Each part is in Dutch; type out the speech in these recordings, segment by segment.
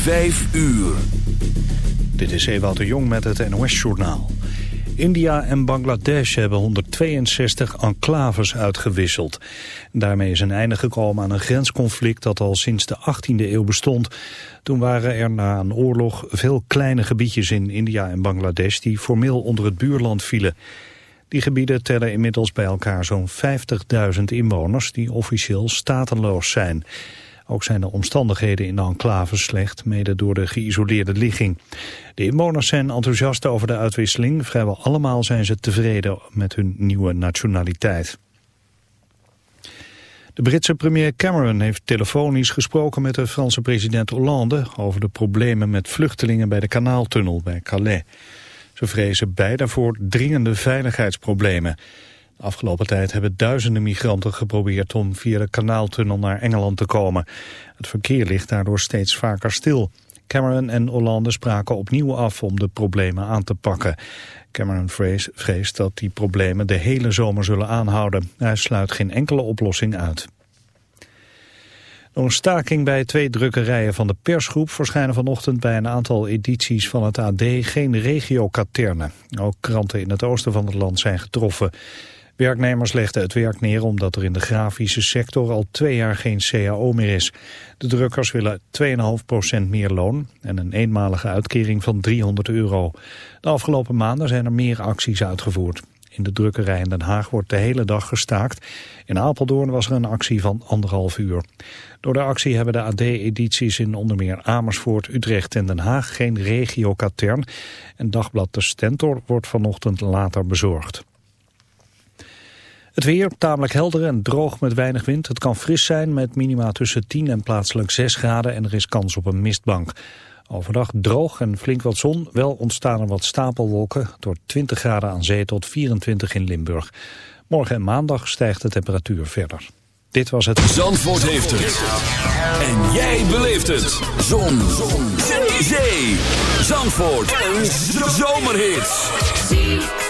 Vijf uur. Dit is Ewout de Jong met het NOS-journaal. India en Bangladesh hebben 162 enclaves uitgewisseld. Daarmee is een einde gekomen aan een grensconflict dat al sinds de 18e eeuw bestond. Toen waren er na een oorlog veel kleine gebiedjes in India en Bangladesh die formeel onder het buurland vielen. Die gebieden tellen inmiddels bij elkaar zo'n 50.000 inwoners die officieel statenloos zijn. Ook zijn de omstandigheden in de enclave slecht, mede door de geïsoleerde ligging. De inwoners zijn enthousiast over de uitwisseling. Vrijwel allemaal zijn ze tevreden met hun nieuwe nationaliteit. De Britse premier Cameron heeft telefonisch gesproken met de Franse president Hollande over de problemen met vluchtelingen bij de kanaaltunnel bij Calais. Ze vrezen beide voor dringende veiligheidsproblemen. Afgelopen tijd hebben duizenden migranten geprobeerd om via de kanaaltunnel naar Engeland te komen. Het verkeer ligt daardoor steeds vaker stil. Cameron en Hollande spraken opnieuw af om de problemen aan te pakken. Cameron vreest dat die problemen de hele zomer zullen aanhouden. Hij sluit geen enkele oplossing uit. Door een staking bij twee drukkerijen van de persgroep verschijnen vanochtend bij een aantal edities van het AD geen regio-katernen. Ook kranten in het oosten van het land zijn getroffen. Werknemers legden het werk neer omdat er in de grafische sector al twee jaar geen cao meer is. De drukkers willen 2,5% meer loon en een eenmalige uitkering van 300 euro. De afgelopen maanden zijn er meer acties uitgevoerd. In de drukkerij in Den Haag wordt de hele dag gestaakt. In Apeldoorn was er een actie van anderhalf uur. Door de actie hebben de AD-edities in onder meer Amersfoort, Utrecht en Den Haag geen regio-katern. En dagblad De Stentor wordt vanochtend later bezorgd. Het weer tamelijk helder en droog met weinig wind. Het kan fris zijn met minima tussen 10 en plaatselijk 6 graden en er is kans op een mistbank. Overdag droog en flink wat zon. Wel ontstaan er wat stapelwolken door 20 graden aan zee tot 24 in Limburg. Morgen en maandag stijgt de temperatuur verder. Dit was het... Zandvoort heeft het. En jij beleeft het. Zon. zon. Zee. Zandvoort. Een zomerhit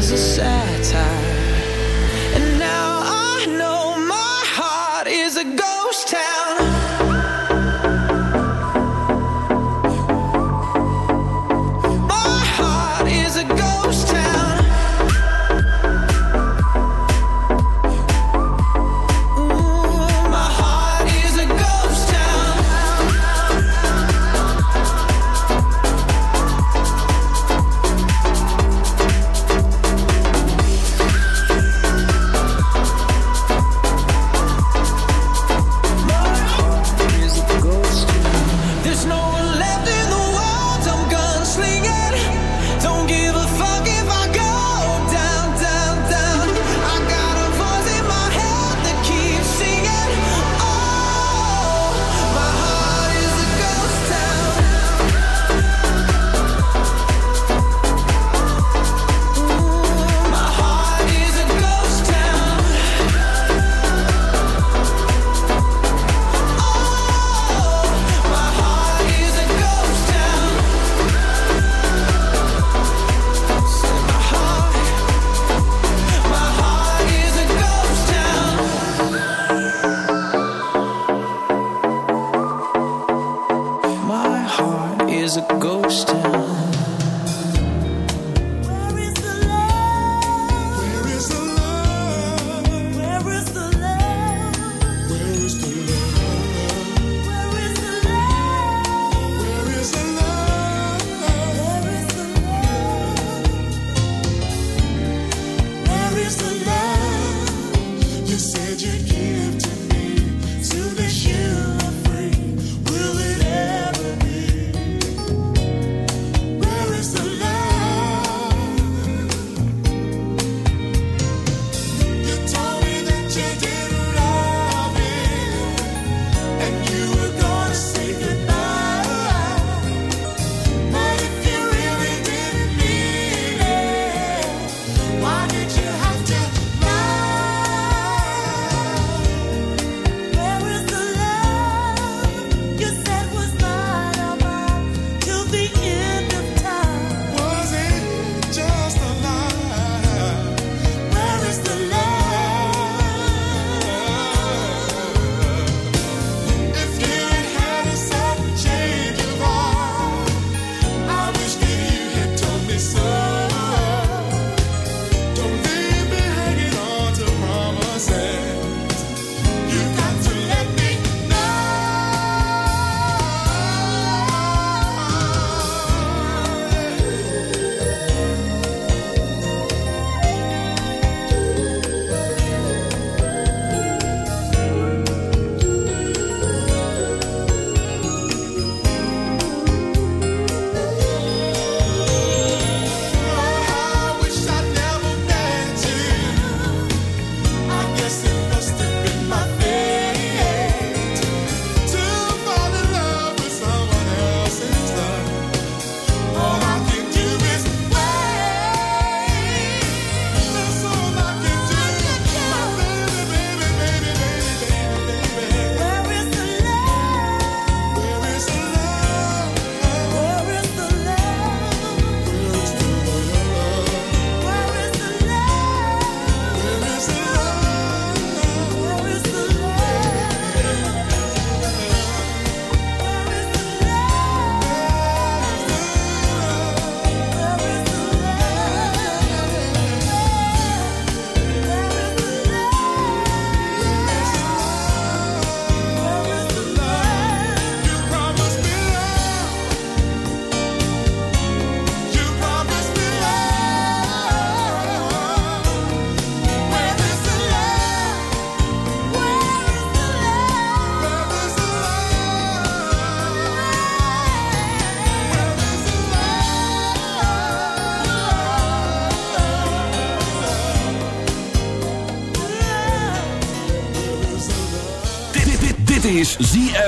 is a sad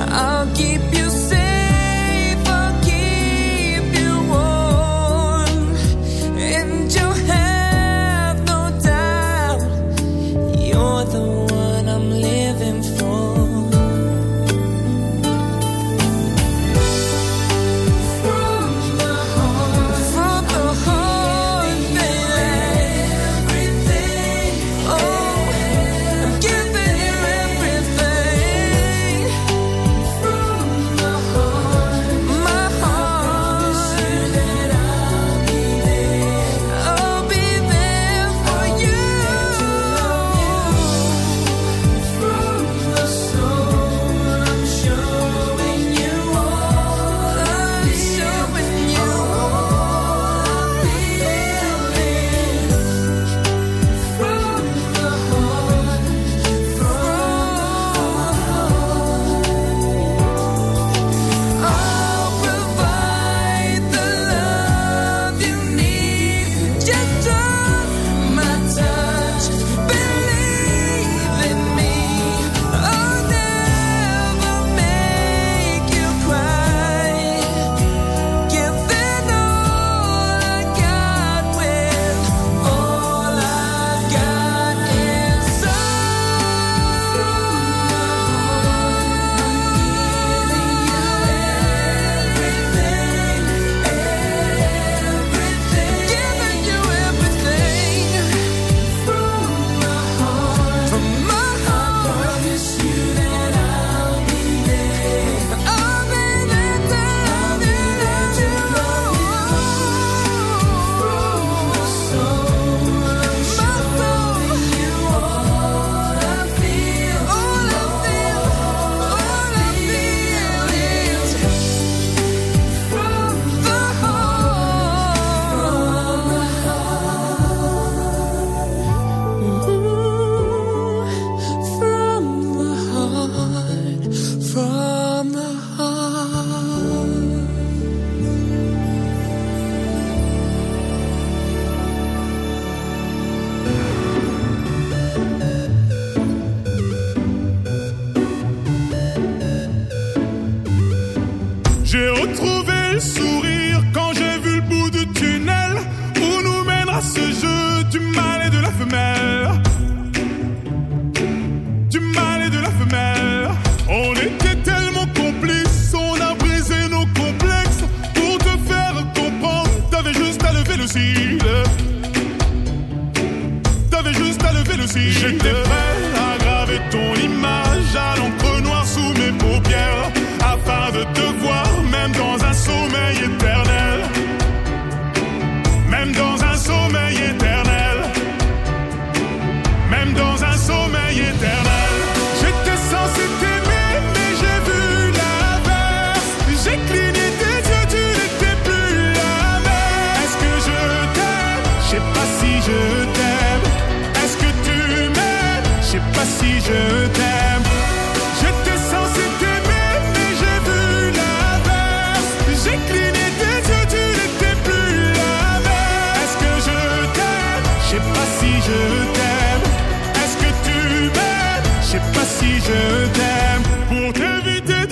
I'll keep you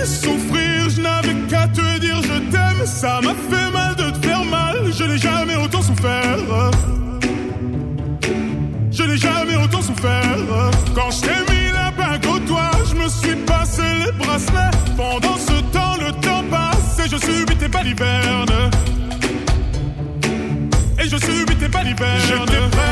souffrir, je n'avais qu'à te dire je t'aime. Ça m'a fait mal de te faire mal, je n'ai jamais autant souffert. Je n'ai jamais autant souffert. Quand je t'ai mis la bague au doigt, je me suis passé les bracelets. Pendant ce temps, le temps passe et je subis tes balivernes. Et je subis tes balivernes.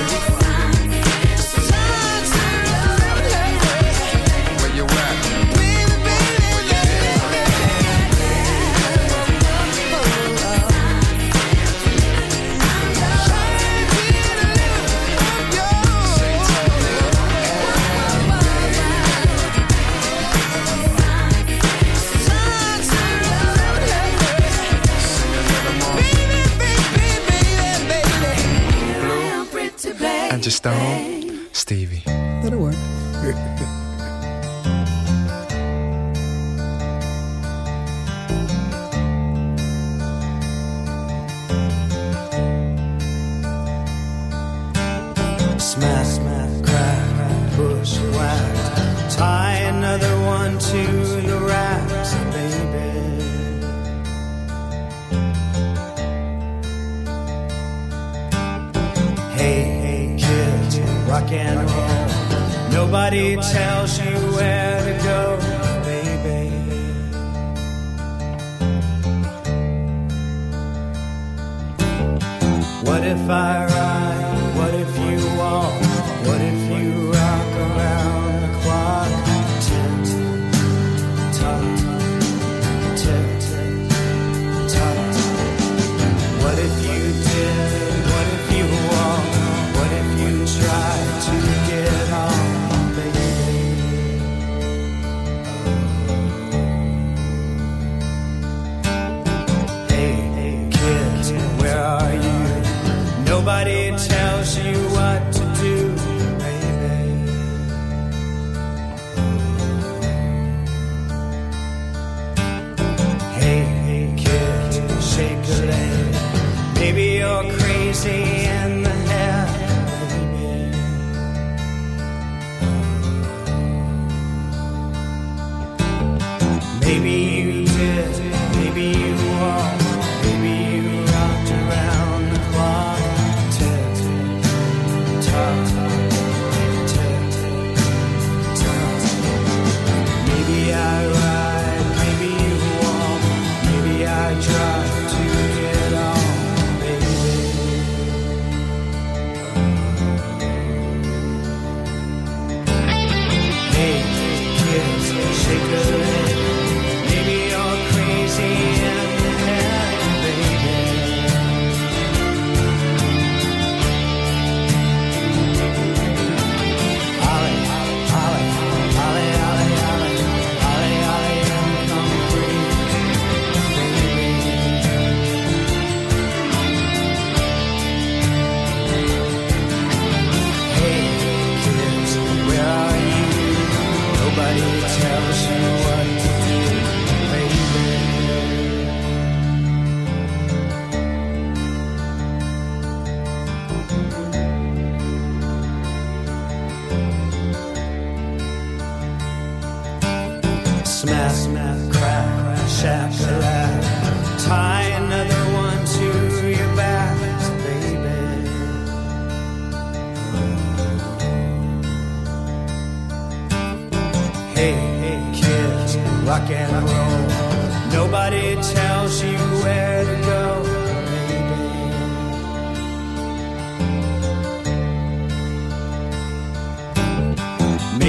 Lord.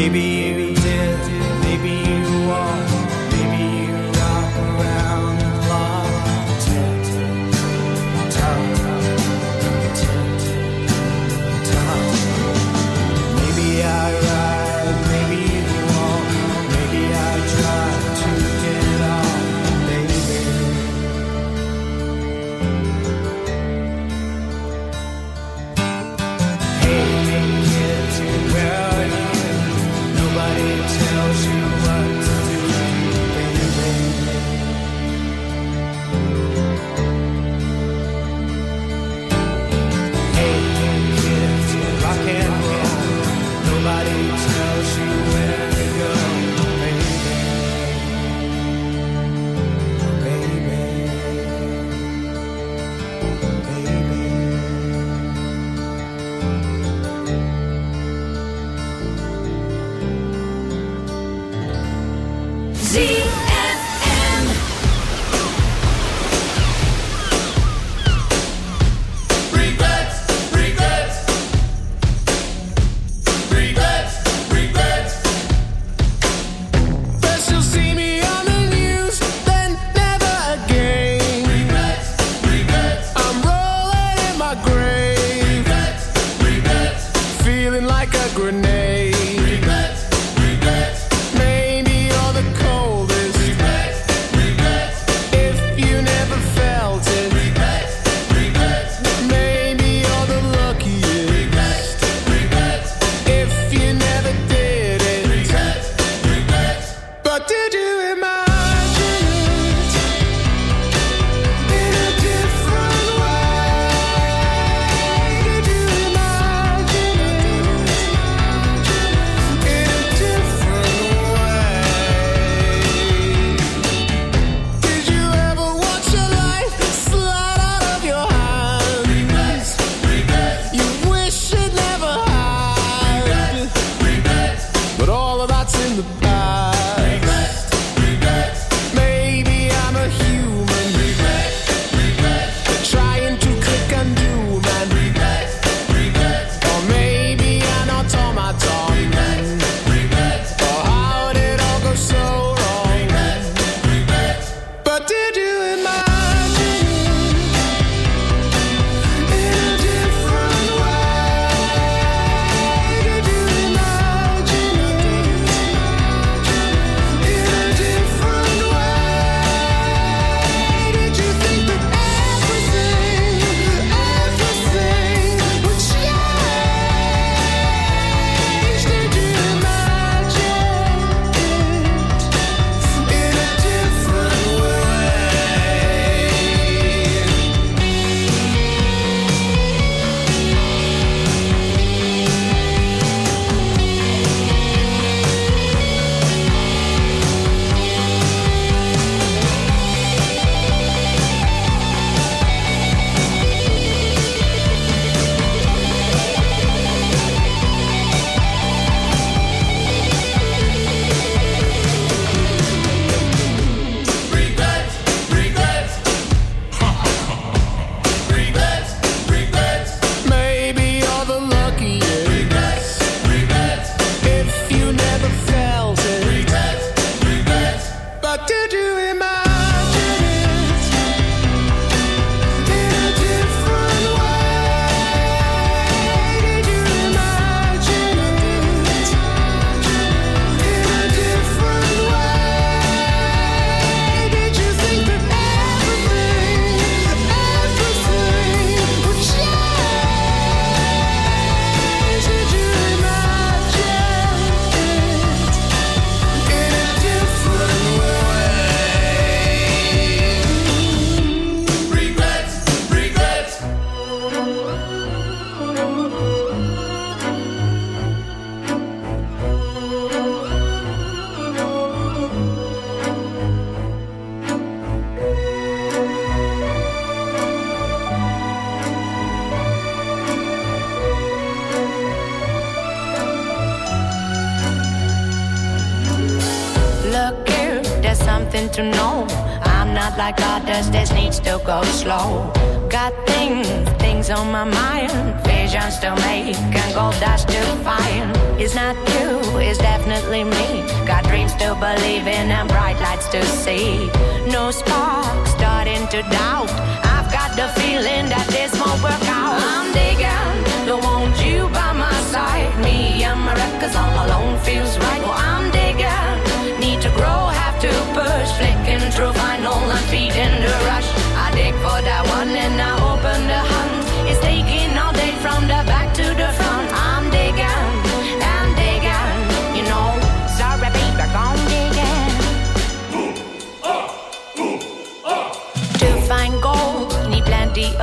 Maybe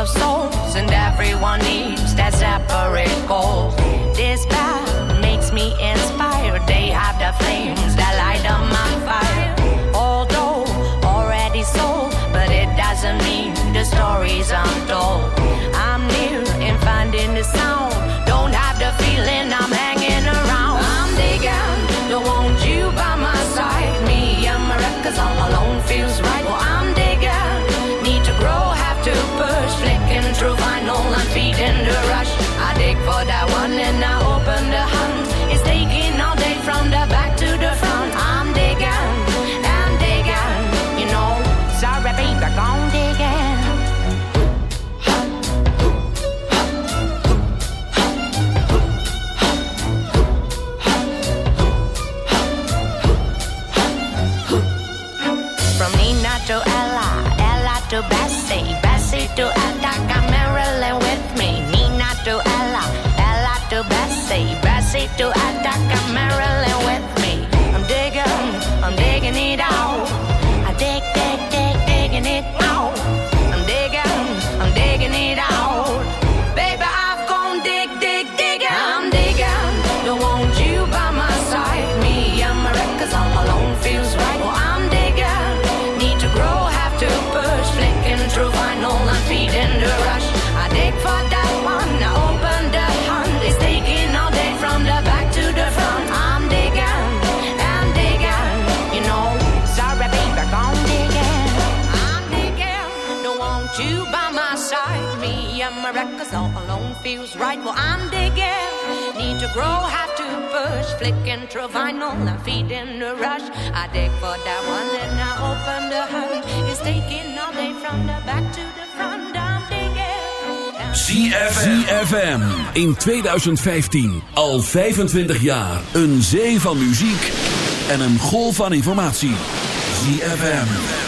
souls, and everyone needs their separate goals. This path makes me inspired. They have the flames that light up my fire. Although already sold, but it doesn't mean the stories aren't told. I'm near in finding the sound. sleep till I. right, well I'm digging. Need to grow, have to push. Flicking through vinyl, I'm feeding the rush. I dig for that one, and I open the hunt. It's taking all day from the back to the front. I'm digging. ZFM in 2015, al 25 jaar, een zee van muziek en een golf van informatie. ZFM.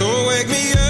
So wake me up.